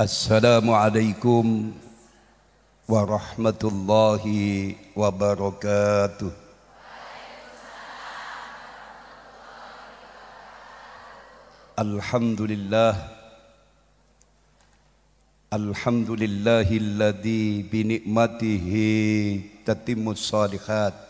Assalamualaikum warahmatullahi wabarakatuh. Alhamdulillah Alhamdulillahilladzi bi ni'matihi tatimmus shalihat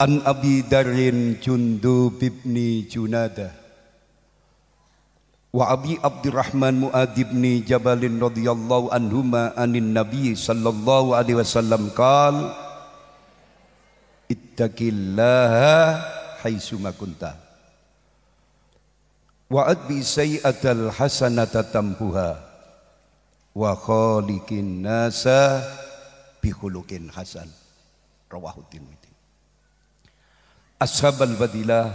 An Abi Darin Jundub bin Junada. Wa Abi Abdurrahman Muad bin Jabalin radhiyallahu anhuma anin Nabi sallallahu alaihi wasallam qal Ittaqillaha haitsu ma kunta. Wa adbi sayyatal hasanata tamhuha. Wa khaliqin nasa bi khuluqin hasan. Rawahu Tirmidzi Ashabal Badilah,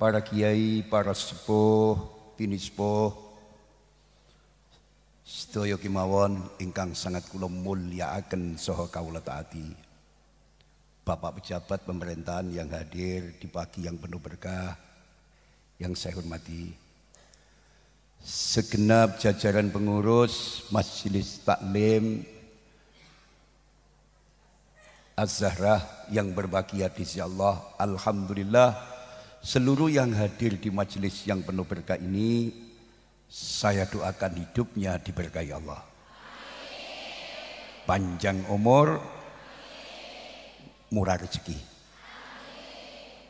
para kiai, para sepuh, pinispo, sedaya kimawon ingkang sangat kula mulyakaken saha kawula taati. Bapak pejabat pemerintahan yang hadir di pagi yang penuh berkah yang saya hormati. Segenap jajaran pengurus Majelis Taklim Az-Zahrah yang berbahagia di sisi Allah. Alhamdulillah seluruh yang hadir di majelis yang penuh berkah ini saya doakan hidupnya diberkahi Allah. Panjang umur, murah rezeki.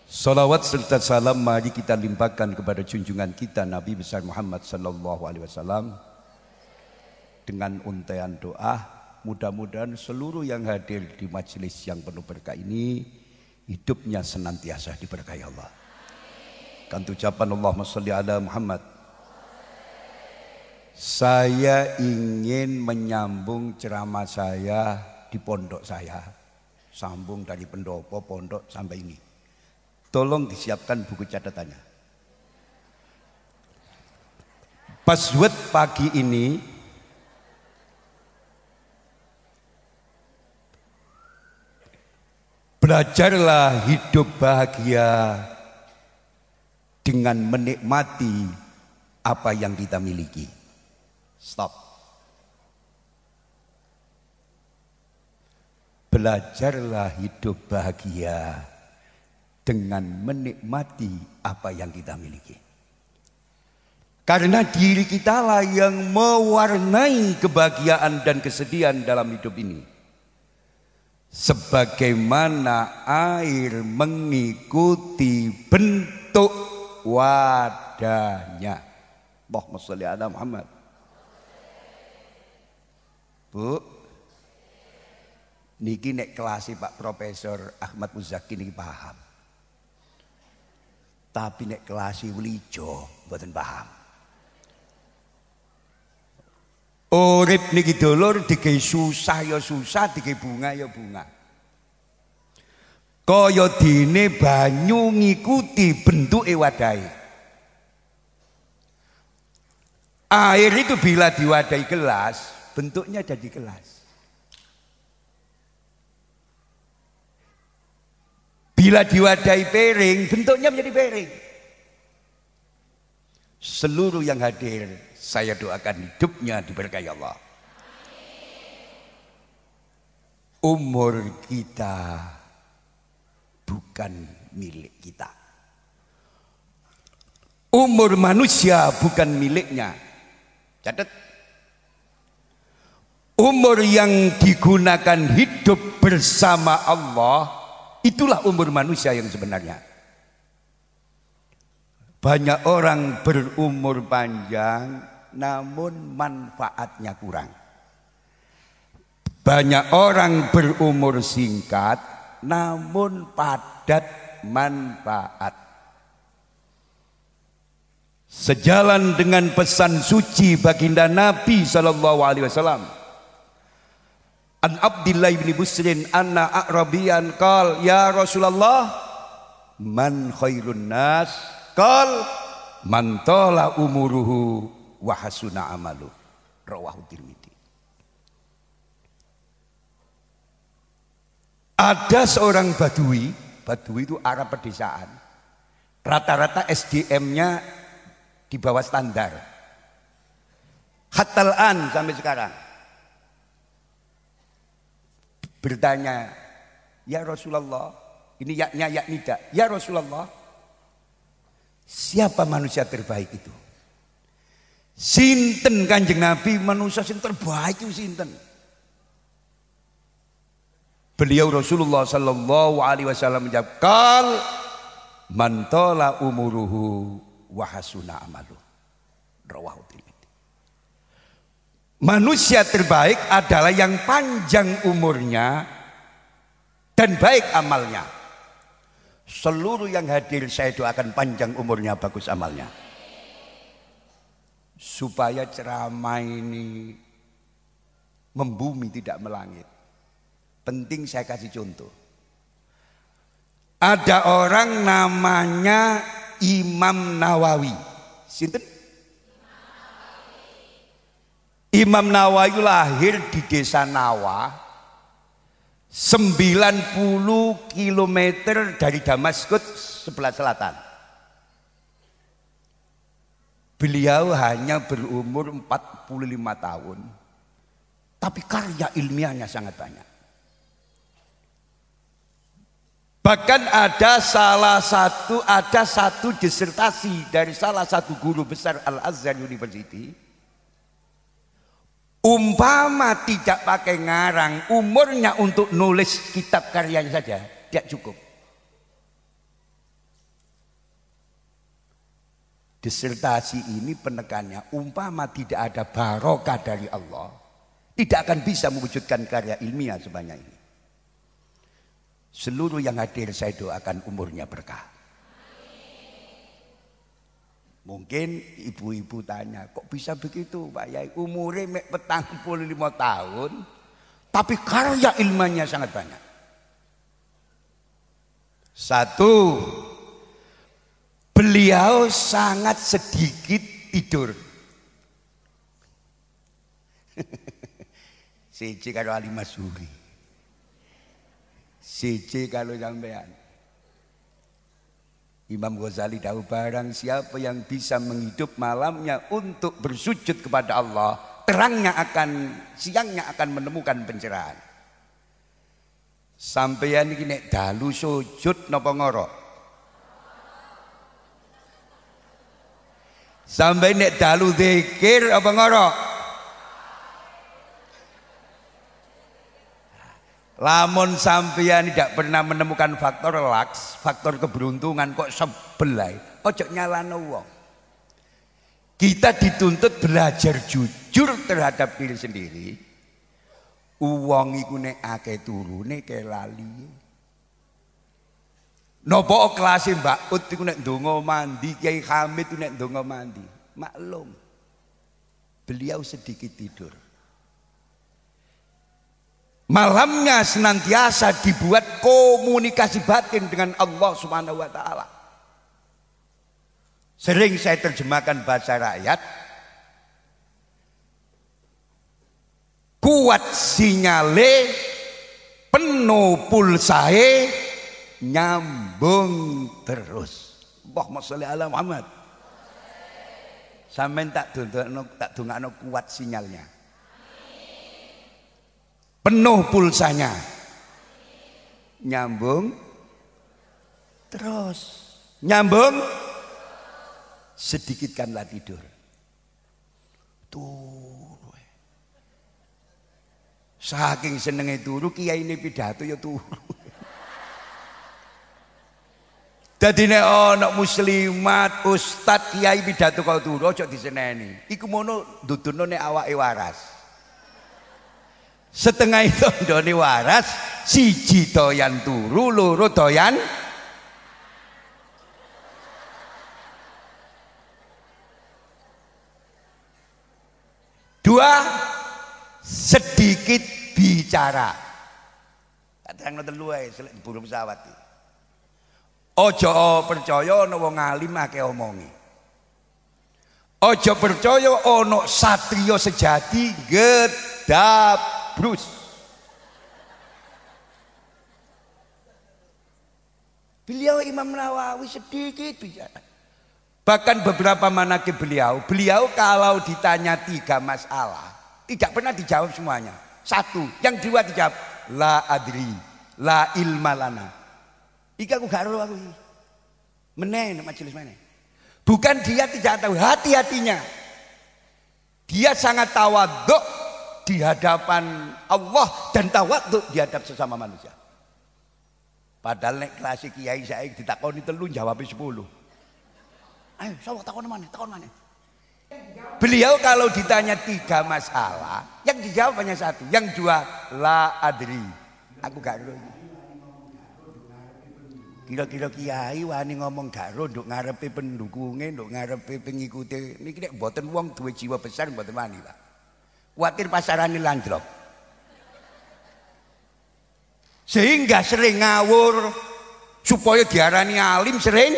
Salawat serta salam mari kita limpahkan kepada junjungan kita Nabi besar Muhammad sallallahu alaihi wasallam dengan untaian doa Mudah-mudahan seluruh yang hadir di majelis yang penuh berkah ini hidupnya senantiasa diberkahi Allah. Kan ucapan Allahumma sholli ala Muhammad. Saya ingin menyambung ceramah saya di pondok saya. Sambung dari pendopo pondok sampai ini. Tolong disiapkan buku catatannya. Password pagi ini Belajarlah hidup bahagia dengan menikmati apa yang kita miliki. Stop. Belajarlah hidup bahagia dengan menikmati apa yang kita miliki. Karena diri kita lah yang mewarnai kebahagiaan dan kesedihan dalam hidup ini sebagaimana air mengikuti bentuk wadahnya. Allahumma sholli ala Muhammad. Bu, niki nek kelas Pak Profesor Ahmad Muzaki niki paham. Tapi nek kelas Wilijo mboten paham. Urip niki dulur dikei susah ya susah, dikei bunga ya bunga. Kaya dene banyu ngikuti bentuke wadahe. Air itu bila diwadahi gelas, bentuknya jadi gelas. Bila diwadahi piring, bentuknya menjadi piring. Seluruh yang hadir saya doakan hidupnya diberkahi Allah. Umur kita bukan milik kita. Umur manusia bukan miliknya. Catat. Umur yang digunakan hidup bersama Allah itulah umur manusia yang sebenarnya. Banyak orang berumur panjang namun manfaatnya kurang. Banyak orang berumur singkat namun padat manfaat. Sejalan dengan pesan suci baginda Nabi sallallahu alaihi wasallam An Abdullah bin Busrin anna A'rabiyan qal ya Rasulullah man khairun nas qal man tala umuruhu wa hasuna amalu rawahu Tirmidzi Ada seorang badui, badui itu Arab pedesaan. Rata-rata SDM-nya di bawah standar. Hatalan sampai sekarang bertanya, "Ya Rasulullah, ini yaknya yak nida. Ya Rasulullah, siapa manusia terbaik itu?" Sinten Kanjeng Nabi manusia yang terbaik itu sinten? Beliau Rasulullah sallallahu alaihi wasallam menjawab, "Qal man tala umuruhu wa hasuna amalu." Rawahu Manusia terbaik adalah yang panjang umurnya dan baik amalnya. Seluruh yang hadir saya doakan panjang umurnya, bagus amalnya. Supaya ceramah ini membumi tidak melangit. Penting saya kasih contoh. Ada orang namanya Imam Nawawi. Sinten? Imam Nawawi lahir di desa Nawa 90 km dari Damaskus sebelah selatan. Beliau hanya berumur 45 tahun. Tapi karya ilmiahnya sangat banyak. Bahkan ada salah satu ada satu disertasi dari salah satu guru besar Al Azhar University Umpama tidak pakai ngarang, umurnya untuk nulis kitab karyanya saja tidak cukup. Disertasi ini penekannya, umpama tidak ada barokah dari Allah, tidak akan bisa mewujudkan karya ilmiah sebanyak ini. Seluruh yang hadir saya doakan umurnya berkah. Mungkin ibu-ibu tanya, kok bisa begitu Pak Yai? Umurnya mek petang puluh lima tahun, tapi karya ilmunya sangat banyak. Satu, beliau sangat sedikit tidur. Siji kalau Ali Masuri. Siji kalau sampean. Imam Ghazali tahu barang siapa yang bisa menghidup malamnya untuk bersujud kepada Allah, terangnya akan siangnya akan menemukan pencerahan. Sampeyan iki nek dalu sujud napa ngoro? Sampai nek dalu zikir apa ngoro? Lamun sampeyan tidak pernah menemukan faktor laks, faktor keberuntungan kok sebelai, ojo nyalano wong. Kita dituntut belajar jujur terhadap diri sendiri. Uang iku nek akeh turune ke lali. Napa kelas Mbak Ut iku nek mandi, Kiai Hamid iku nek ndonga mandi. Maklum. Beliau sedikit tidur. Malamnya senantiasa dibuat komunikasi batin dengan Allah Subhanahu wa taala. Sering saya terjemahkan bahasa rakyat. Kuat sinyale, penuh pulsae, nyambung terus. Allahumma sholli ala Muhammad. Sampai tak dongakno tak dongakno kuat sinyalnya. Penuh pulsanya. Nyambung terus. Nyambung. Sedikitkanlah tidur. Turu saking senengnya turu kiai ini pidato ya turu Jadi nek ana muslimat, ustad, kiai pidato kau turu aja diseneni. Iku mono duduno nek awake waras. Setengah itu ndone waras, siji doyan turu, loro doyan Dua sedikit bicara. Kadang ae selek burung pesawat. Ojo percaya ana wong alim akeh omongi. Ojo percaya ana satriya sejati gedabrus. Beliau Imam Nawawi sedikit bicara. Bahkan beberapa manakib beliau, beliau kalau ditanya tiga masalah, tidak pernah dijawab semuanya. Satu, yang dua dijawab, la adri, la ilma Ika aku gak aku. Meneh majelis mana? Bukan dia tidak tahu, hati-hatinya. Dia sangat tawaduk di hadapan Allah dan tawaduk di hadap sesama manusia. Padahal nek klasik kiai saya ditakoni telu jawab 10. Ayo, sapa takon mana? Takon mana? Beliau kalau ditanya tiga masalah, yang dijawab hanya satu, yang dua la adri. Aku gak ro. Kira-kira kiai wani ngomong gak ro nduk ngarepe pendukunge, nduk ngarepe pengikute. Niki nek mboten wong duwe jiwa besar mboten wani, Pak. Kuatir pasarane landrok. Sehingga sering ngawur supaya diarani alim sering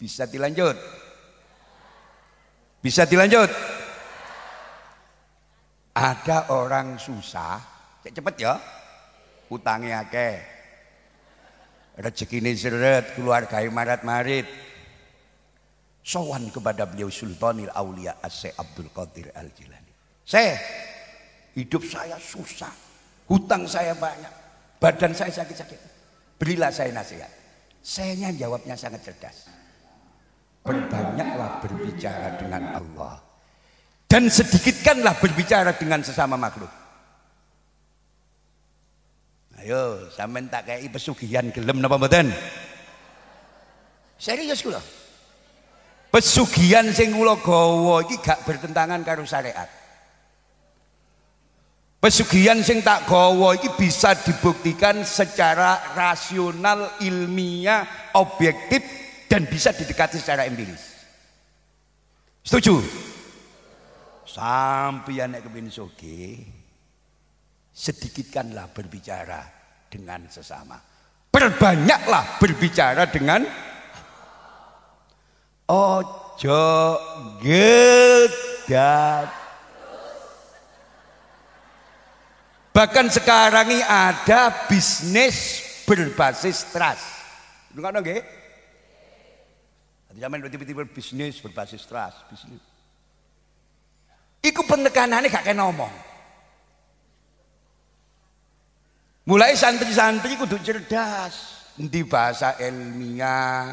Bisa dilanjut. Bisa dilanjut. Ada orang susah, cepet ya. Utangnya akeh. Rezekine seret, keluarga marat-marit. Sowan kepada beliau Sultanil Aulia Asy Abdul Qadir Al Jilani. Saya hidup saya susah. Hutang saya banyak. Badan saya sakit-sakit. Berilah saya nasihat. Saya jawabnya sangat cerdas. Berbanyaklah berbicara dengan Allah. Dan sedikitkanlah berbicara dengan sesama makhluk. Ayo, sampean tak kayak pesugihan gelem napa mboten? Serius kula. Pesugihan sing kula gawa iki gak bertentangan karo syariat. Pesugihan sing tak gawa iki bisa dibuktikan secara rasional, ilmiah, objektif dan bisa didekati secara empiris. Setuju? Sampai nek kepin soge, sedikitkanlah berbicara dengan sesama. Perbanyaklah berbicara dengan ojo gedat Bahkan sekarang ini ada bisnis berbasis trust. Dengar nggih? Nanti zaman tiba-tiba bisnis berbasis trust, bisnis. Iku penekanannya gak kena ngomong. Mulai santri-santri kudu cerdas. Di bahasa ilmiah,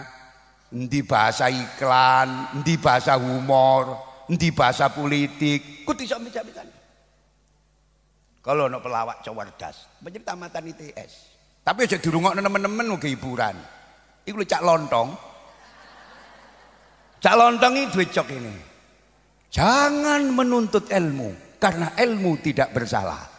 di bahasa iklan, di bahasa humor, di bahasa politik, kudu sampai-sampai kalau no pelawak cawardas, banyak tamatan ITS. Tapi aja dirungokno teman-teman uga hiburan. Iku cak lontong. Cak lontong ini duit cok ini. Jangan menuntut ilmu karena ilmu tidak bersalah.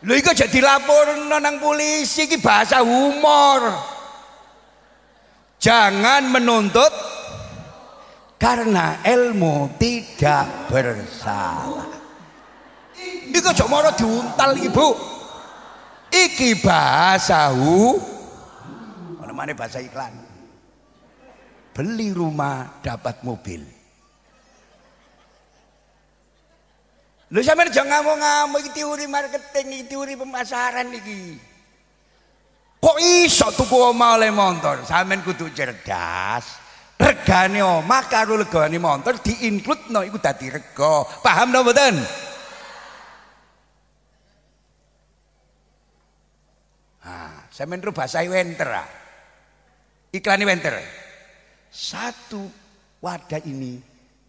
Lho iku aja dilaporno nang polisi iki bahasa humor. Jangan menuntut karena ilmu tidak bersalah. Iku cok moro diuntal ibu. Iki bahasa hu. Mana bahasa iklan. Beli rumah dapat mobil. Lu sampe jangan ngamuk-ngamuk iki teori marketing, iki teori pemasaran iki. Kok iso tuku omah oleh motor? Sampeyan kudu cerdas regane omah karo regane motor no iku dadi rega. Paham to mboten? Nah, sampeyan ro bahasa Wenter. Ah. Iklan Wenter. Satu wadah ini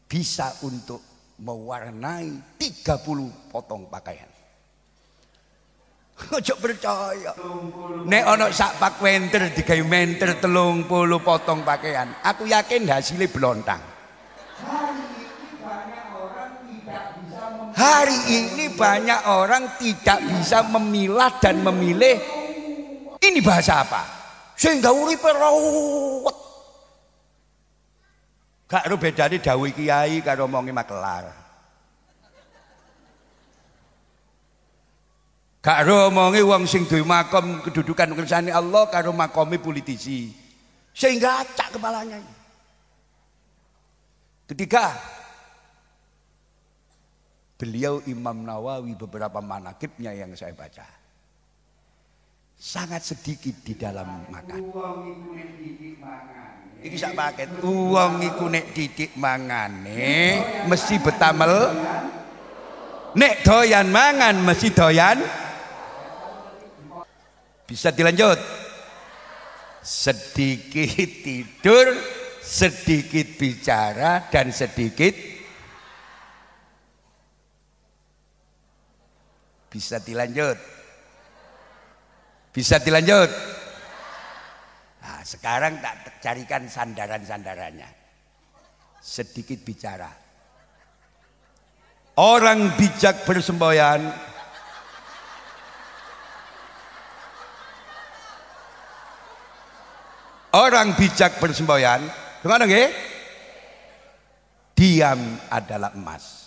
bisa untuk mewarnai 30 potong pakaian. Ojo percaya. Nek ana sak pak wenter digawe menter 30 potong pakaian, aku yakin hasilnya belontang. Hari ini banyak orang tidak bisa memilah dan memilih ini bahasa apa? Sehingga uripe rawat. Gak ro bedane dawuh kiai karo omonge makelar. Gak ro omonge wong sing duwe makom kedudukan kersane Allah karo makome politisi. Sehingga acak kepalanya. Ketiga, beliau Imam Nawawi beberapa manakibnya yang saya baca. Sangat sedikit di dalam makan. Iki sak paket. Uang iku nek titik mangane mesti betamel. Nek doyan mangan mesti doyan. Bisa dilanjut. Sedikit tidur, sedikit bicara dan sedikit bisa dilanjut. Bisa dilanjut. Nah, sekarang tak carikan sandaran-sandarannya. Sedikit bicara. Orang bijak bersemboyan Orang bijak bersemboyan, gimana nggih? Diam adalah emas.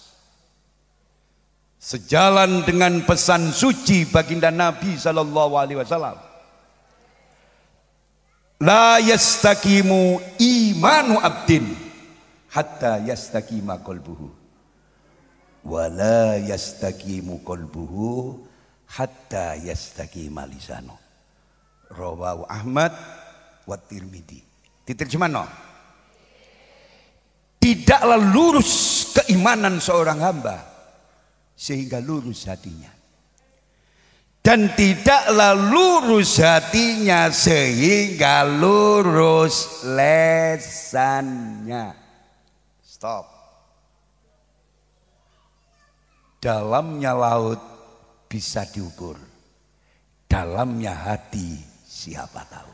Sejalan dengan pesan suci baginda Nabi sallallahu alaihi wasallam. La yastakimu imanu abdin hatta yastakima qalbuhu. Wa la yastakimu qalbuhu hatta yastakima lisanu. Rawahu Ahmad wa Tirmidzi. Diterjemahno. Tidaklah lurus keimanan seorang hamba sehingga lurus hatinya. Dan tidaklah lurus hatinya sehingga lurus lesannya. Stop. Dalamnya laut bisa diukur. Dalamnya hati siapa tahu.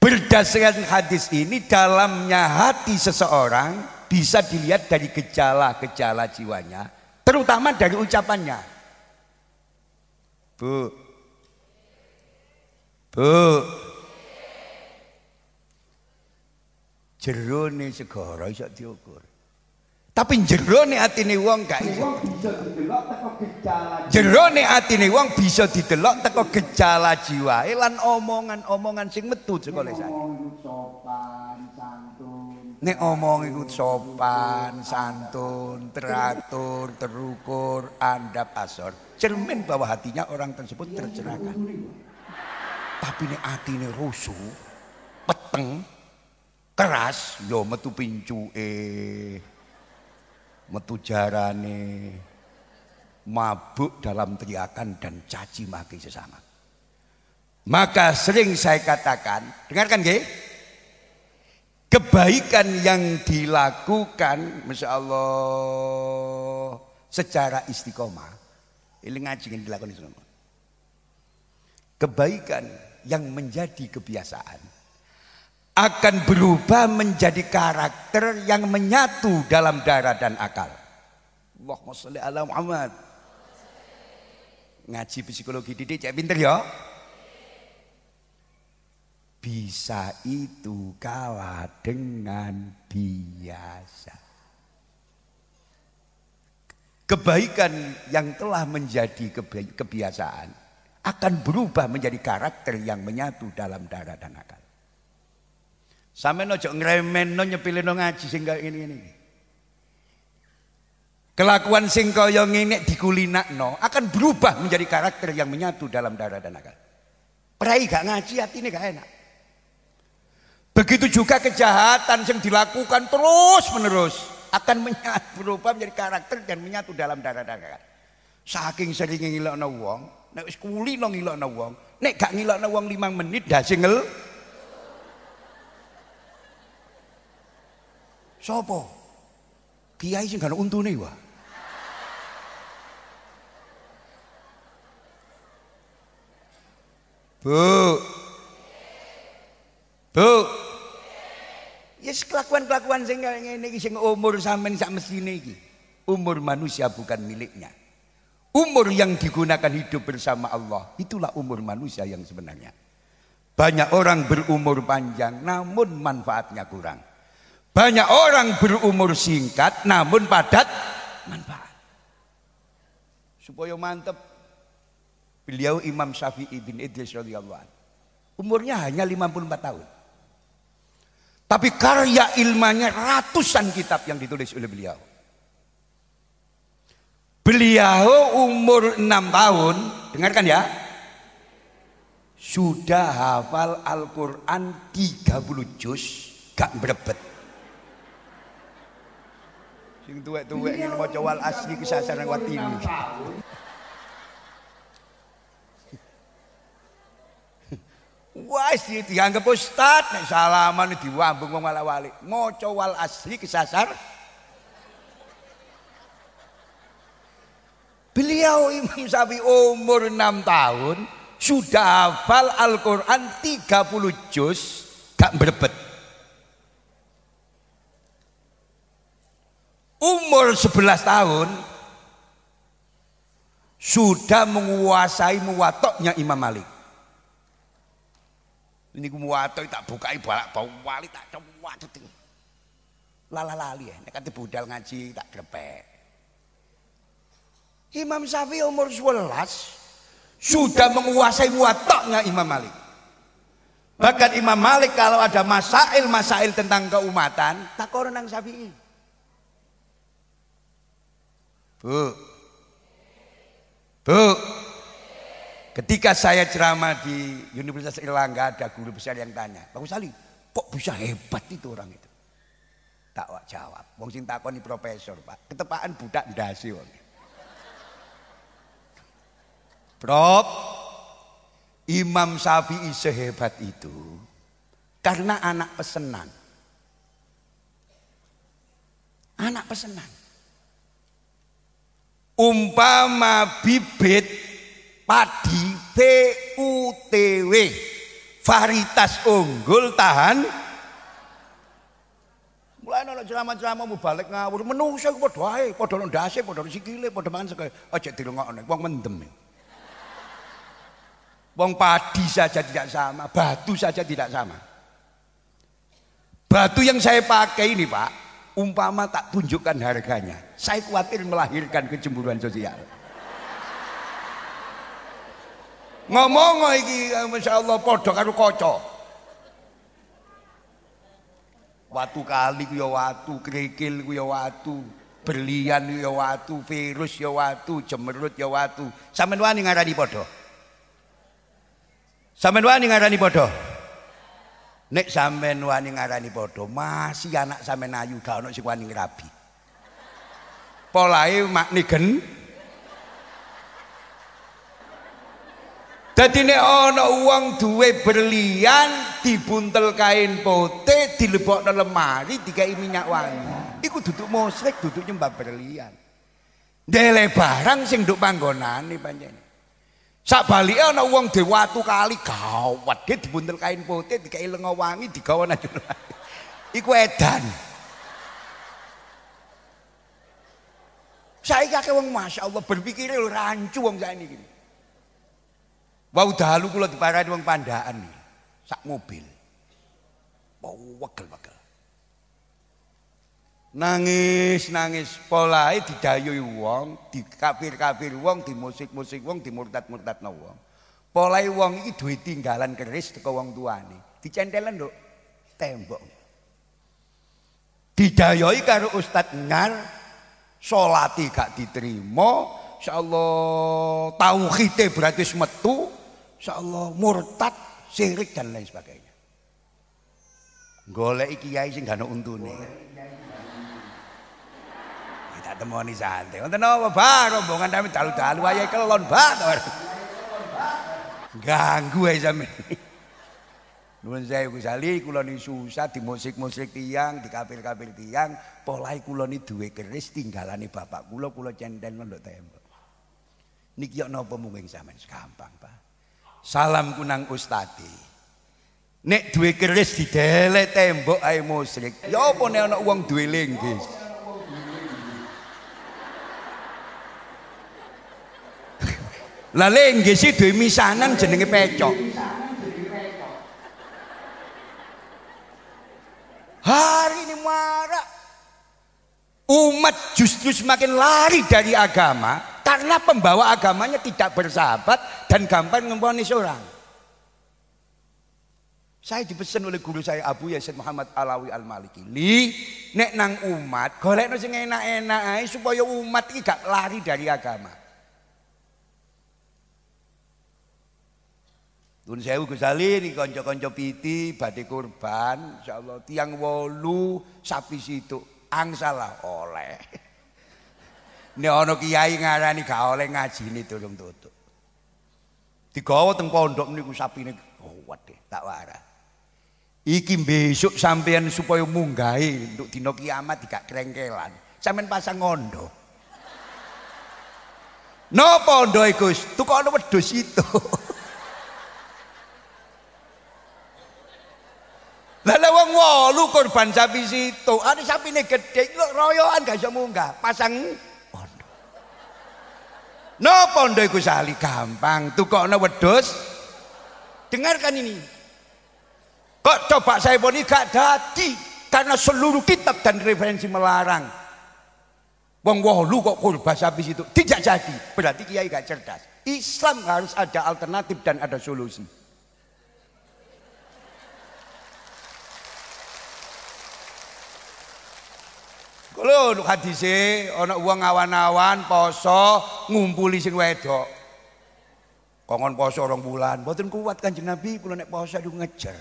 Berdasarkan hadis ini dalamnya hati seseorang bisa dilihat dari gejala-gejala jiwanya, terutama dari ucapannya. Bu. Bu. Jerone segara iso diukur. Tapi jerone atine wong gak iso. Jerone atine wong bisa didelok teko gejala jiwa lan omongan-omongan sing metu saka lesane. Nek omong iku sopan, santun, teratur, terukur, andap asor, cermin bahwa hatinya orang tersebut tercerahkan. Tapi nek atine rusuh, peteng, keras, yo metu pincuke metu jarane mabuk dalam teriakan dan caci maki sesama. Maka sering saya katakan, dengarkan nggih. Kebaikan yang dilakukan Masya Allah secara istiqomah. Ini ngaji yang dilakukan istiqomah. Kebaikan yang menjadi kebiasaan akan berubah menjadi karakter yang menyatu dalam darah dan akal. Allahumma sholli ala Muhammad. Ngaji psikologi didik cek pinter ya. Bisa itu kalah dengan biasa. Kebaikan yang telah menjadi kebiasaan akan berubah menjadi karakter yang menyatu dalam darah dan akal. Sampeyan aja ngremeno nyepilino ngaji sing kaya ngene iki. Kelakuan sing kaya ngene dikulinakno akan berubah menjadi karakter yang menyatu dalam darah dan akal. Prai gak ngaji ini gak enak. Begitu juga kejahatan yang dilakukan terus menerus akan menyatu berubah menjadi karakter dan menyatu dalam darah dan akal. Saking sering ngilokno wong, nek wis kulino ngilokno wong, nek gak ngilokno wong 5 menit dah singel Sopo? Kiai sing gak untune. Bu. Bu. Ya yes, kelakuan-kelakuan sing ngene iki sing umur sampean sak mesine iki. Umur manusia bukan miliknya. Umur yang digunakan hidup bersama Allah, itulah umur manusia yang sebenarnya. Banyak orang berumur panjang namun manfaatnya kurang. Banyak orang berumur singkat namun padat manfaat. Supaya mantep beliau Imam Syafi'i bin Idris radhiyallahu. Umurnya hanya 54 tahun. Tapi karya ilmanya ratusan kitab yang ditulis oleh beliau. Beliau umur 6 tahun, dengarkan ya. Sudah hafal Al-Quran 30 juz, gak berebet. Sing tuwek-tuwek ini mau wal asli kesasaran watini. Wah, sih dianggap ustad nek salaman diwambung wong malah wali. Maca wal asli kesasar. Beliau Imam Syafi'i umur 6 tahun sudah hafal Al-Qur'an 30 juz gak berebet. Umur 11 tahun sudah menguasai muwatoknya Imam Malik. Ini ku muwato tak bukai balak bau wali tak cewat lala lali ya nek kate budal ngaji tak grepek. Imam Syafi'i umur 11 sudah menguasai muwatoknya Imam Malik. Bahkan Imam Malik kalau ada masail-masail tentang keumatan tak nang Syafi'i. Bu. Bu Ketika saya ceramah di Universitas Erlangga ada guru besar yang tanya, Pak Sali, kok bisa hebat itu orang itu? Tak jawab. Wong sing takoni profesor, Pak. Ketepaan budak ndasi wong. Prof, Imam Syafi'i sehebat itu karena anak pesenan. Anak pesenan. Umpama bibit padi VUTW varietas unggul tahan. Mulai ana ceramah-ceramah mau balik ngawur. Menungso ku padha ae padha ndase padha sikile padha mangan sekali aja dirungokno wong mendem. Wong padi saja tidak sama batu saja tidak sama. Batu yang saya pakai ini Pak umpama tak tunjukkan harganya saya khawatir melahirkan kecemburuan sosial ngomong iki Masya Allah podo karo kaca. Watu kali ku ya watu kerikil ku ya watu berlian ku ya watu virus ya watu jemerut ya watu. Sampean wani ngarani padha? Sampean wani ngarani padha? Nek sampean wani ngarani padha masih anak sampean ayu gak ono sing wani ngrabi polahe makni gen Dadi nek ana wong duwe berlian dibuntel kain putih dilebokno lemari dikai minyak wangi. Iku duduk musyrik, duduk nyembah berlian. Dele barang sing nduk panggonane pancen. Sak balike ana wong dhewe watu kali gawat dia dibuntel kain putih dikai lenga wangi digawa nang Iku edan. Saiki akeh wong masyaallah berpikir rancu wong sakniki. Wau dalu kula diparani wong pandaan sak mobil. Mau wegel-wegel. Nangis nangis polahe didayui wong, dikafir-kafir wong, dimusik-musik wong, dimurtad-murtadno wong. Polahe wong iki duwe tinggalan keris teko wong tuane. Dicentelen lho tembok. Didayoi karo ustad ngar salati gak diterima, insyaallah tauhide berarti metu, insyaallah murtad, syirik dan lain sebagainya. Golek kiai sing gak untune. Tak temoni santai. Wonten apa, Pak? Rombongan kami dalu-dalu wayahe kelon, Pak. Ganggu ae sampeyan. Nuwun sewu Gus Ali, kula ni susah di musik-musik tiang, di kafir-kafir tiang, polahe kula ni duwe keris tinggalane bapak kula, kula centel ndok tembok. Niki yo napa mungkin sampean gampang, Pak. Salam kunang ustadi. Nek duwe keris didelek tembok ae musyrik. Ya apa nek ana wong duwe linggis? Lah linggis duwe misanan jenenge pecok. Hari ini mah umat justru semakin lari dari agama karena pembawa agamanya tidak bersahabat dan gampang memponis orang. Saya dipesan oleh guru saya Abu Yasin Muhammad Alawi Al Maliki. Li, nek nang umat, golekno sing enak-enak ae supaya umat iki gak lari dari agama. Nun sewu Gus Ali niki kanca-kanca piti badhe kurban, insyaallah tiang wolu sapi situ angsalah oleh. Nek ana kiai ngarani gak oleh ngajine durung tutup. Digawa teng pondok niku sapine oh waduh tak waras. Iki besok sampean supaya munggahi untuk dino kiamat tidak kerengkelan. Sampean pasang ngondo. No pondo Gus? Tukokno wedhus itu. Lah wong wolu korban sapi situ, ada sapine gede, royoan gak iso munggah, pasang. No pondo iku sali gampang, tukokno wedhus. Dengarkan ini. Kok coba saya ini gak dadi karena seluruh kitab dan referensi melarang. Wong wolu kok kurban habis itu tidak jadi. Berarti kiai gak cerdas. Islam harus ada alternatif dan ada solusi. Kalau untuk hadise ana uang awan-awan poso ngumpuli sing wedok. Kongon poso orang bulan, mboten kuat Kanjeng Nabi kula nek poso itu ngejar.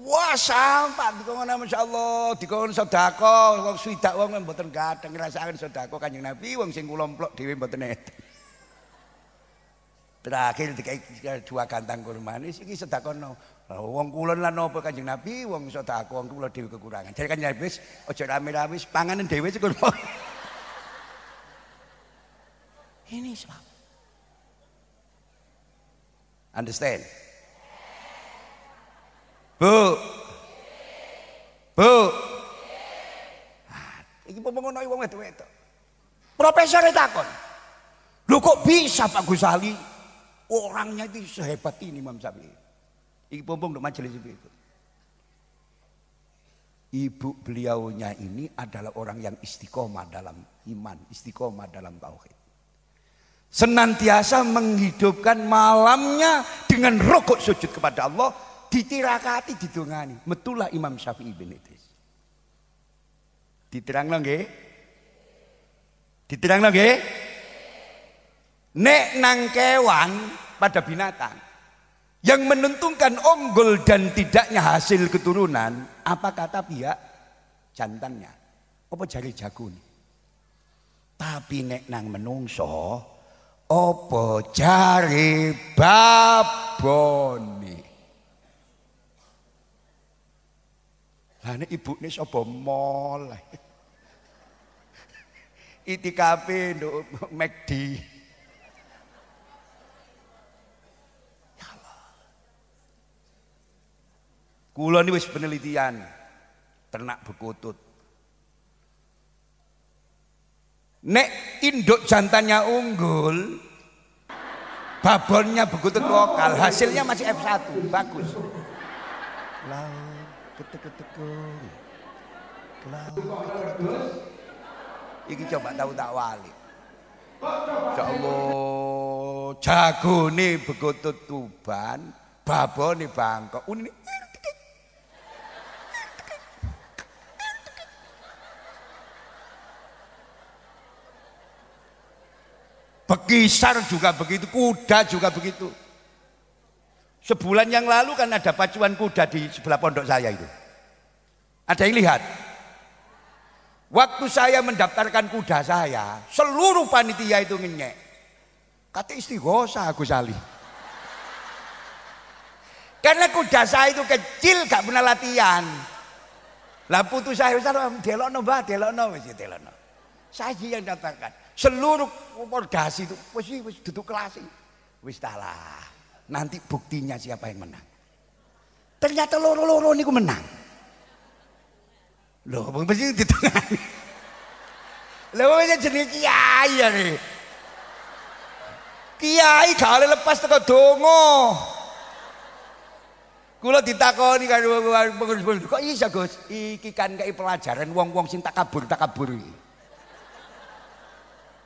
Wah sampah dikon masyaallah dikon sedekah wong swidak wong mboten gatheng ngrasakaken sedekah Kanjeng Nabi wong sing kula mplok dhewe mboten Terakhir dikai dua kantang kurma ini iki sedekahno. Wong kula lan napa Kanjeng Nabi wong sedekah wong kula dhewe kekurangan. Jadi Kanjeng Nabi wis aja rame-rame panganan dhewe. Ini sebab. Understand? Bu. Bu. Ah, iki ngono wong wedok-wedok. Profesor takon. Lu kok bisa Pak Gusali orangnya itu sehebat ini Imam Syafi'i. Iki pompong untuk majelis itu. Ibu beliaunya ini adalah orang yang istiqomah dalam iman, istiqomah dalam tauhid. Senantiasa menghidupkan malamnya dengan rokok sujud kepada Allah ditirakati didongani metulah Imam Syafi'i bin Idris diterang nggih diterang nggih nek nang kewan pada binatang. Yang menentukan unggul dan tidaknya hasil keturunan apa kata pihak? Jantannya apa jari jagung tapi nek nang menungso apa jari baboni Lah nek ibune sapa mall. Itikafe nduk? McD. Ya Allah. Kula ini wis penelitian ternak bekutut. Nek induk jantannya unggul, babonnya bekutut lokal, hasilnya masih F1, bagus. Ketek-ketekung. Iki coba tahu tak wali. Ya Allah, jagone begotut tuban, babone bangkok. Ini Bekisar juga begitu, kuda juga begitu. Sebulan yang lalu kan ada pacuan kuda di sebelah pondok saya itu. Ada yang lihat? Waktu saya mendaftarkan kuda saya, seluruh panitia itu ngenyek. Kata istighosa Agus Ali. Karena kuda saya itu kecil gak pernah latihan. Lah putus saya Ustaz delokno Mbah, delokno wis delokno. Saya yang daftarkan. Seluruh orgasi itu wis wis duduk kelas. Wis talah nanti buktinya siapa yang menang. Ternyata loro-loro ini menang. Loh, mesti di tengah. Loh, ini jenis kiai ya nih. Kiai gak lepas teko dongo. Kula ditakoni karo pengurus kok iso Gus? Iki kan kei pelajaran wong-wong sing takabur-takabur iki.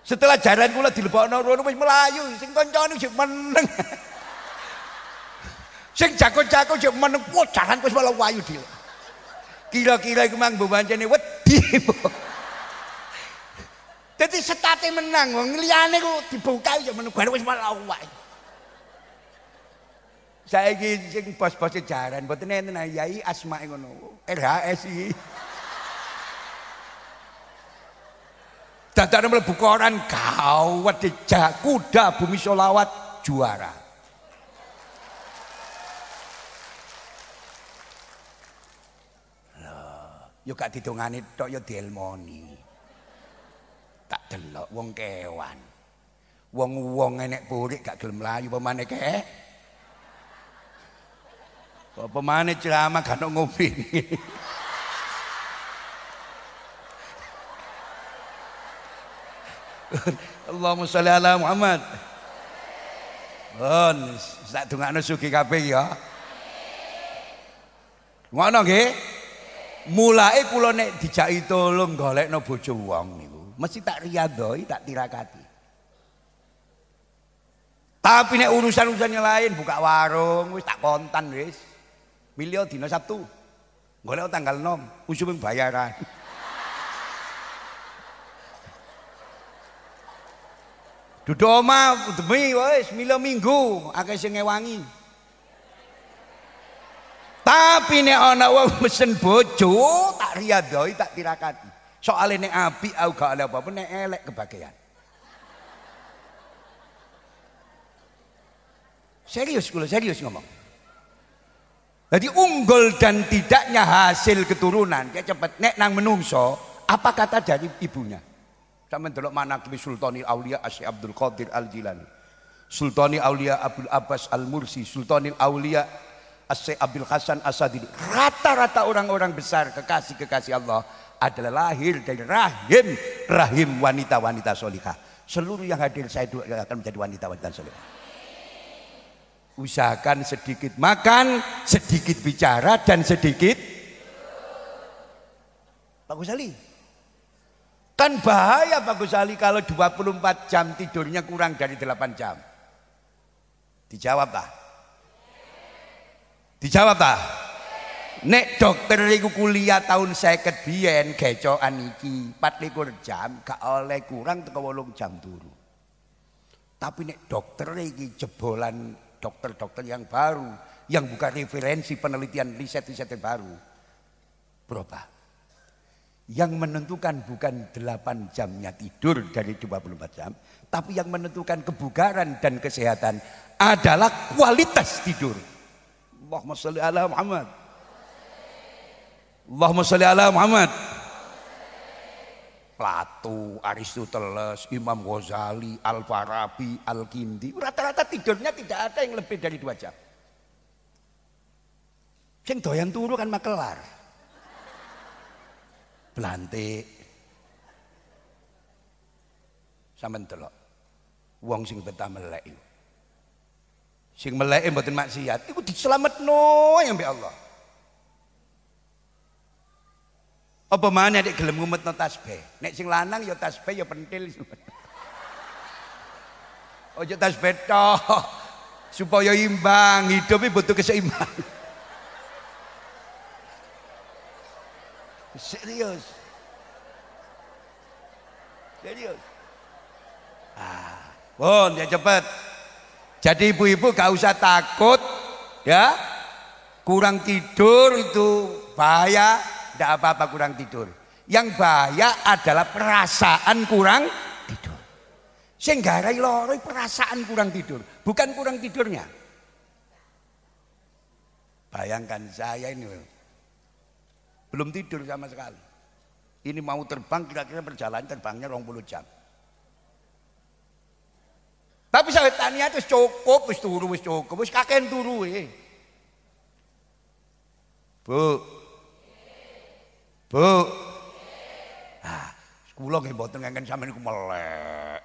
Setelah jaran kula dilebokno rono wis melayu, sing kancane sik meneng. sing jago-jago sik meneng, wah jaran wis malah wayu dhewe. Kira-kira iku mang mbancane wedi. Dadi setate menang wong liyane ku dibuka ya meneng wis malah wayu. Saiki sing bos-bos jaran mboten enten yai asma ngono. RHS iki. Dadane mlebu koran gawat dijak kuda bumi solawat juara. Yo gak ditungani tok yo dielmoni. Tak delok wong kewan. Wong-wong enek purik gak gelem mlayu pemane kek. Apa mana ceramah kan ngombe Allahumma sholli ala Muhammad. Bon, sak dongakno sugih kabeh ya. Ngono nggih? Mulai kula nek dijaki tolong golekno bojo wong niku, mesti tak riyadhoi, tak tirakati. Tapi nek urusan-urusannya lain buka warung wis tak kontan wis. Milio dina Sabtu. Golek tanggal 6, usume bayaran. Duduk omah demi wis milo minggu akeh sing ngewangi. Tapi nek ana wong mesen bojo tak riyadhoi tak tirakati. Soale nek apik aku gak ada apa-apa nek elek kebagian. Serius kula serius ngomong. Jadi unggul dan tidaknya hasil keturunan dia cepet nek nang menungso apa kata dari ibunya sama delok manaqib Sultani Aulia Asy Abdul Qadir Al Jilani Sultani Aulia Abdul Abbas Al Mursi Sultani Aulia Asy Abdul Hasan Asadili rata-rata orang-orang besar kekasih-kekasih Allah adalah lahir dari rahim rahim wanita-wanita solihah. Seluruh yang hadir saya akan menjadi wanita-wanita solihah. Usahakan sedikit makan, sedikit bicara dan sedikit Pak Gusali. Kan bahaya Pak Gusali kalau 24 jam tidurnya kurang dari 8 jam. Dijawab tak? Dijawab tak? Nek dokter iku kuliah tahun seket biyen gecokan iki 24 jam gak oleh kurang teko 8 jam turu. Tapi nek dokter iki jebolan dokter-dokter yang baru, yang bukan referensi penelitian riset-riset baru. Berubah. Yang menentukan bukan 8 jamnya tidur dari 24 jam, tapi yang menentukan kebugaran dan kesehatan adalah kualitas tidur. Allahumma salli ala Muhammad. Allahumma salli ala Muhammad. Plato, Aristoteles, Imam Ghazali, Al-Farabi, Al-Kindi. Rata-rata tidurnya tidak ada yang lebih dari dua jam. Sing doyan turu kan makelar. Belantik. Sampeyan delok. Wong sing betah melek iku. Sing melek mboten maksiat iku diselametno yang Allah. Apa mana nek gelem ngumetno tasbih? Nek sing lanang ya tasbih ya pentil. Ojo tasbih tok. Supaya imbang, hidup butuh keseimbangan. Serius. Serius. Ah, bon, ya cepat. Jadi ibu-ibu gak usah takut ya. Kurang tidur itu bahaya tidak apa-apa kurang tidur. Yang bahaya adalah perasaan kurang tidur. Sehingga loro perasaan kurang tidur, bukan kurang tidurnya. Bayangkan saya ini belum tidur sama sekali. Ini mau terbang kira-kira berjalan terbangnya 20 jam. Tapi saya tanya itu cukup, wis turu, cukup, wis kakek turu eh. Bu, Bu. Ah, kula nggih mboten ngengken sampeyan iku melek.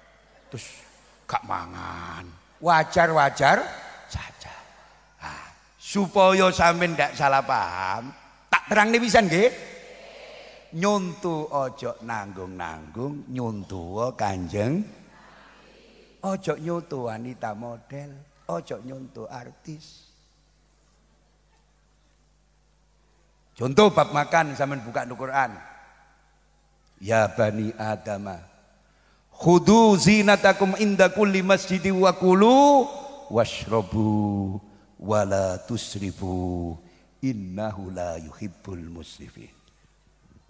Terus gak mangan. Wajar-wajar saja. Ah, Supaya sampean ndak salah paham, terang nih bisa nggih. Nyuntu ojo nanggung-nanggung, nyuntu kanjeng. Ojo nyuntu wanita model, ojo nyuntu artis. Contoh bab makan sampean buka Al-Qur'an. Ya bani Adama. Khudu zinatakum inda kulli masjidi wa kulu washrabu wala tusrifu innahu la yuhibbul musrifin.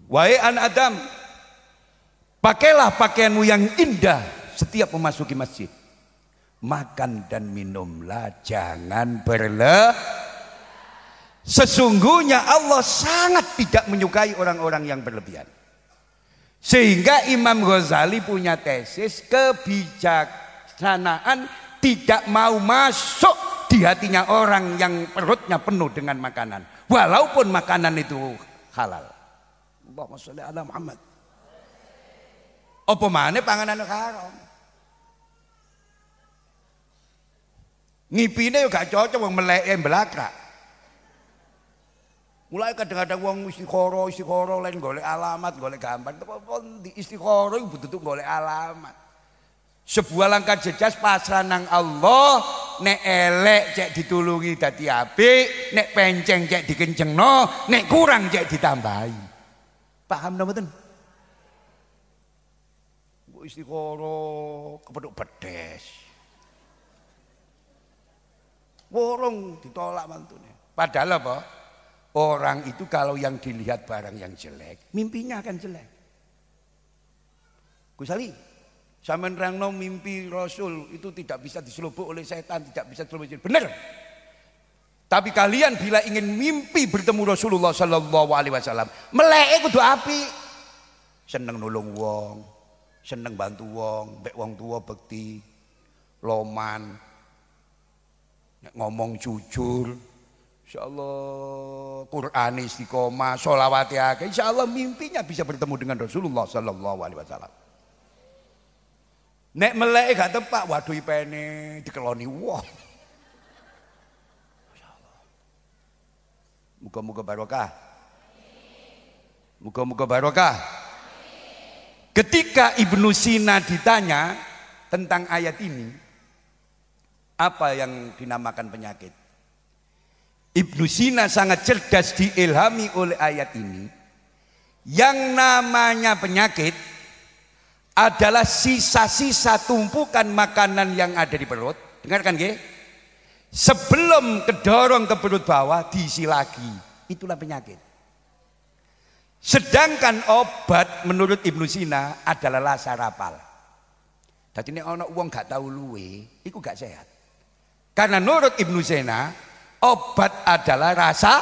Wahai anak Adam, pakailah pakaianmu yang indah setiap memasuki masjid. Makan dan minumlah, jangan berle. Sesungguhnya Allah sangat tidak menyukai orang-orang yang berlebihan. Sehingga Imam Ghazali punya tesis kebijaksanaan tidak mau masuk di hatinya orang yang perutnya penuh dengan makanan. Walaupun makanan itu halal. Allahumma sholli ala Muhammad. Apa mana panganan haram? Ngipine gak cocok wong meleke belaka. Mulai kadang-kadang wong istikhara, istikhara lain golek alamat, golek gambar. Di istikhara butuh golek alamat. Sebuah langkah jejas pasrah nang Allah, nek elek cek ditulungi dadi apik, nek penceng cek dikencengno, nek kurang cek ditambahi. Paham napa mboten? Mbok istiqoro kepeduk bedes. Worong ditolak mantune. Padahal apa? Orang itu kalau yang dilihat barang yang jelek, mimpinya akan jelek. Gusali, saya rangno mimpi Rasul itu tidak bisa diselubuk oleh setan, tidak bisa diselubuk. Benar. Tapi kalian bila ingin mimpi bertemu Rasulullah Sallallahu Alaihi Wasallam, melek kudu api, seneng nulung wong, seneng bantu wong, bek wong tua bekti, loman, ngomong jujur, Insya Allah Quran istiqomah, sholawat ya, Insya Allah mimpinya bisa bertemu dengan Rasulullah Sallallahu Alaihi Wasallam. Nek melek gak tepak, waduh ipene dikeloni wong. Muka-muka barokah. Muka-muka barokah. Ketika Ibnu Sina ditanya tentang ayat ini, apa yang dinamakan penyakit? Ibnu Sina sangat cerdas diilhami oleh ayat ini. Yang namanya penyakit adalah sisa-sisa tumpukan makanan yang ada di perut. Dengarkan nggih. Sebelum kedorong ke perut bawah diisi lagi. Itulah penyakit. Sedangkan obat menurut Ibnu Sina adalah rasa rapal. Jadi ini orang uang gak tahu luwe, itu gak sehat. Karena menurut Ibnu Sina, obat adalah rasa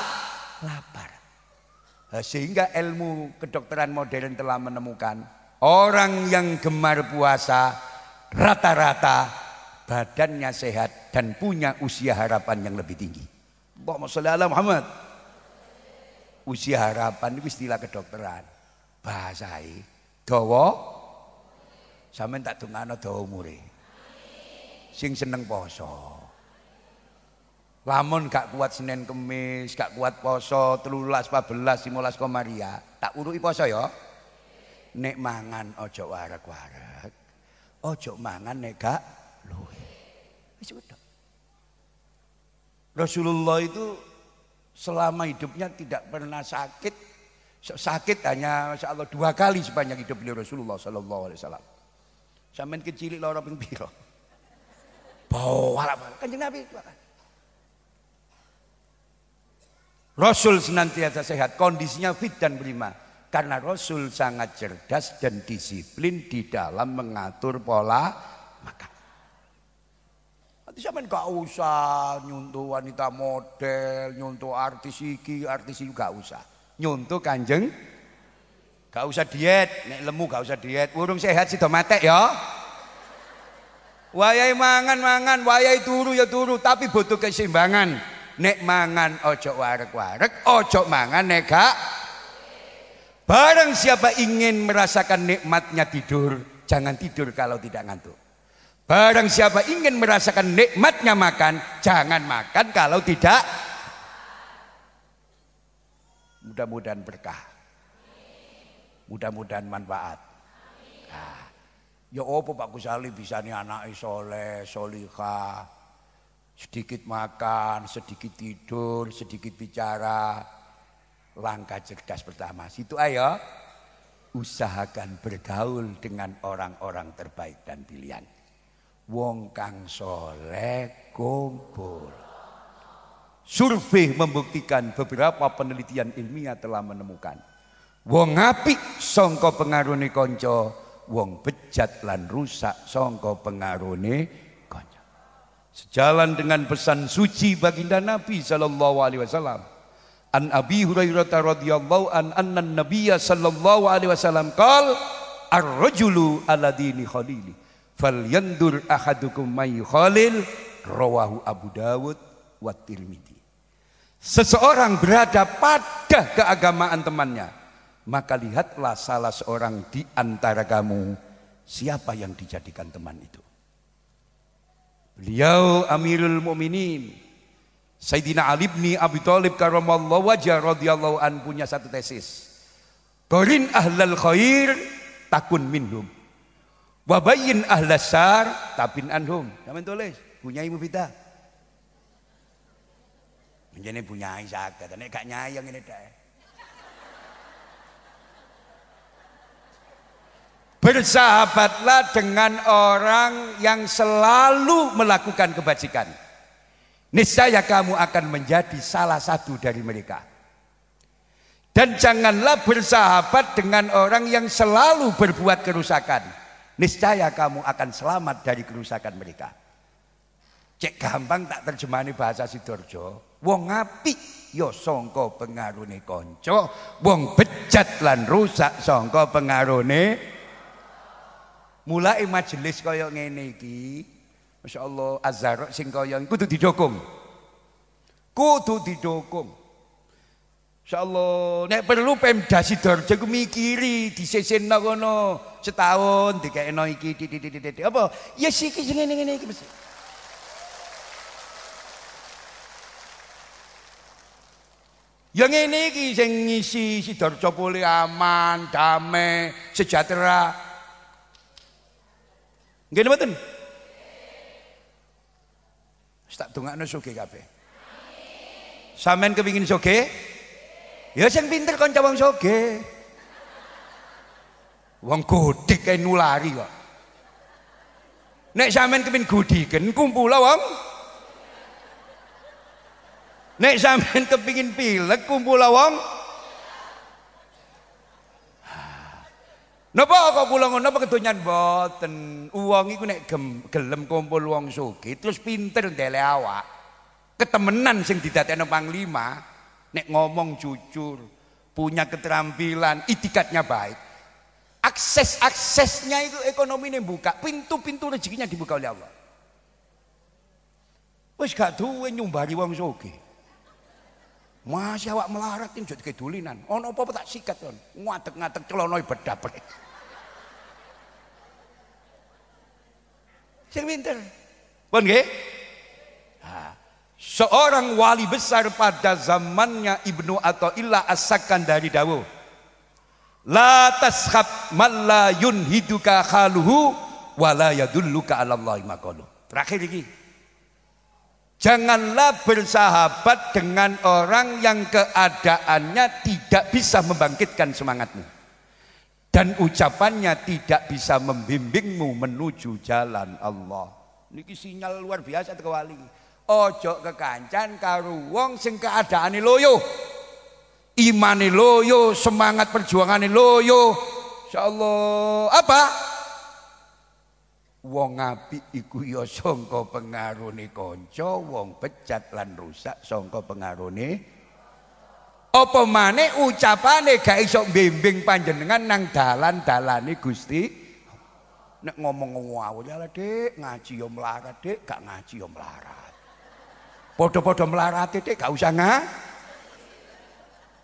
lapar. Sehingga ilmu kedokteran modern telah menemukan Orang yang gemar puasa rata-rata badannya sehat dan punya usia harapan yang lebih tinggi. Allahumma Muhammad. Usia harapan itu istilah kedokteran. Bahasai dawa sampean tak dongano dawa umure. Sing seneng poso. Lamun gak kuat Senin Kemis, gak kuat poso 13 14 15 Komaria, tak urui poso ya. Nek mangan aja warek-warek. Aja mangan nek gak luwe. Wis Rasulullah itu selama hidupnya tidak pernah sakit. Sakit hanya Masya Allah dua kali sepanjang hidup beliau Rasulullah Sallallahu Alaihi Wasallam. Sampai kecil lara ping. Bawa kanjeng Nabi. Rasul senantiasa sehat, kondisinya fit dan prima. Karena Rasul sangat cerdas dan disiplin di dalam mengatur pola makan. Nanti siapa gak usah nyuntuh wanita model, nyuntuh artis iki, artis iki gak usah. Nyuntuh kanjeng, gak usah diet, nek lemu gak usah diet. Urung sehat sih matek ya. Wayai mangan-mangan, wayai turu ya turu, tapi butuh keseimbangan. Nek mangan ojo warek-warek, ojo mangan nek gak Barang siapa ingin merasakan nikmatnya tidur, jangan tidur kalau tidak ngantuk. Barang siapa ingin merasakan nikmatnya makan, jangan makan kalau tidak Mudah-mudahan berkah. Mudah-mudahan manfaat. Nah, ya apa Pak Kusali bisa nih anak soleh, solihah, sedikit makan, sedikit tidur, sedikit bicara. Langkah cerdas pertama, situ ayo usahakan bergaul dengan orang-orang terbaik dan pilihan. Wong kang soleh kumpul. Survei membuktikan beberapa penelitian ilmiah telah menemukan wong apik sangka pengarune kanca, wong bejat lan rusak pengarune kanca. Sejalan dengan pesan suci baginda Nabi sallallahu alaihi wasallam. An Abi Hurairah radhiyallahu an anna Nabiyya sallallahu alaihi wasallam qal ar-rajulu ala dini khalili falyandur ahadukum may khalil rawahu Abu Dawud wa Tirmidzi seseorang berada pada keagamaan temannya, maka lihatlah salah seorang di antara kamu siapa yang dijadikan teman itu. Beliau Amirul Mukminin Sayyidina Ali bin Abi Thalib karamallahu wajah radhiyallahu an punya satu tesis. Qarin ahlal khair takun minhum. Wabayin ahlasar tabin anhum. Sampeyan tulis, punya Ibu Vita. Menjadi punya sakit, nek gak nyayang ini dah. Bersahabatlah dengan orang yang selalu melakukan kebajikan. Niscaya kamu akan menjadi salah satu dari mereka. Dan janganlah bersahabat dengan orang yang selalu berbuat kerusakan. Niscaya kamu akan selamat dari kerusakan mereka. Cek gampang tak terjemahani bahasa Sidoarjo. Wong apik ya sangka pengarune kanca, wong bejat lan rusak sangka pengarune mulai majelis kaya ngene iki masyaallah azhar sing kaya kudu didukung kudu didukung insyaallah nek perlu Pemda Sidoarjo ku mikiri disesenno kono setahun dikekno iki apa? Ya sik ngene ngene iki mesti Yang ini iki sing ngisi Sidoarjo pulih aman, damai, sejahtera. Nggih mboten? Tak dongakno sugih kabeh. Sampeyan kepengin sugih? Ya sing pinter kanca wong sugih. Wong godik kae nulari kok. Nek sampean godiken kumpul wong Nek sampean kepingin pilek kumpul wong. Napa kok kula ngono napa kedonyan mboten. Wong iku nek gelem kumpul wong sugih terus pinter ndele awak. Ketemenan sing didadekno panglima nek ngomong jujur, punya keterampilan, itikatnya baik. Akses-aksesnya itu ekonomi ini buka, pintu-pintu rezekinya dibuka oleh Allah. Wis gak duwe nyumbari wong sugih. Masih awak melarat ini jadi kedulinan. Oh apa-apa tak sikat. Ngatek-ngatek celana bedapet. Sing pinter. Pun nggih? Seorang wali besar pada zamannya Ibnu Athaillah As-Sakan dari Dawu. La tashab man la yunhiduka khaluhu wa la yadulluka 'ala Allah maqalu. Terakhir iki. Janganlah bersahabat dengan orang yang keadaannya tidak bisa membangkitkan semangatmu. Dan ucapannya tidak bisa membimbingmu menuju jalan Allah. Niki sinyal luar biasa ke wali. Ojo kekancan karo wong sing keadaane loyo. Imane loyo, semangat perjuangane loyo. Insyaallah apa? Wong apik iku ya sangka pengarone kanca, wong pecat lan rusak sangka pengarone apa maneh ucapane gak iso bimbing panjenengan nang dalan-dalane Gusti. Nek ngomong ngawur ya Dik, ngaji yo melarat Dik, gak ngaji yo melarat. Padha-padha melarat Dik, gak usah nga.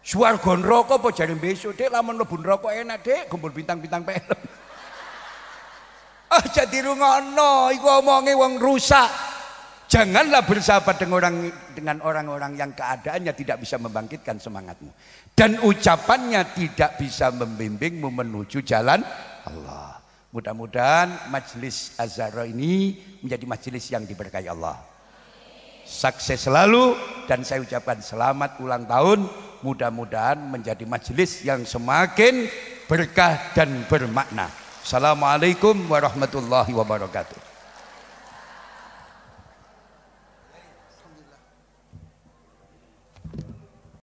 Swarga neraka apa jare besok Dik, lamun mlebu neraka enak Dik, gumpul bintang-bintang film. Aja dirungokno, iku omonge wong rusak. Janganlah bersahabat dengan orang dengan orang-orang yang keadaannya tidak bisa membangkitkan semangatmu dan ucapannya tidak bisa membimbingmu menuju jalan Allah. Mudah-mudahan majelis Azhar ini menjadi majelis yang diberkahi Allah. Sukses selalu dan saya ucapkan selamat ulang tahun. Mudah-mudahan menjadi majelis yang semakin berkah dan bermakna. Assalamualaikum warahmatullahi wabarakatuh.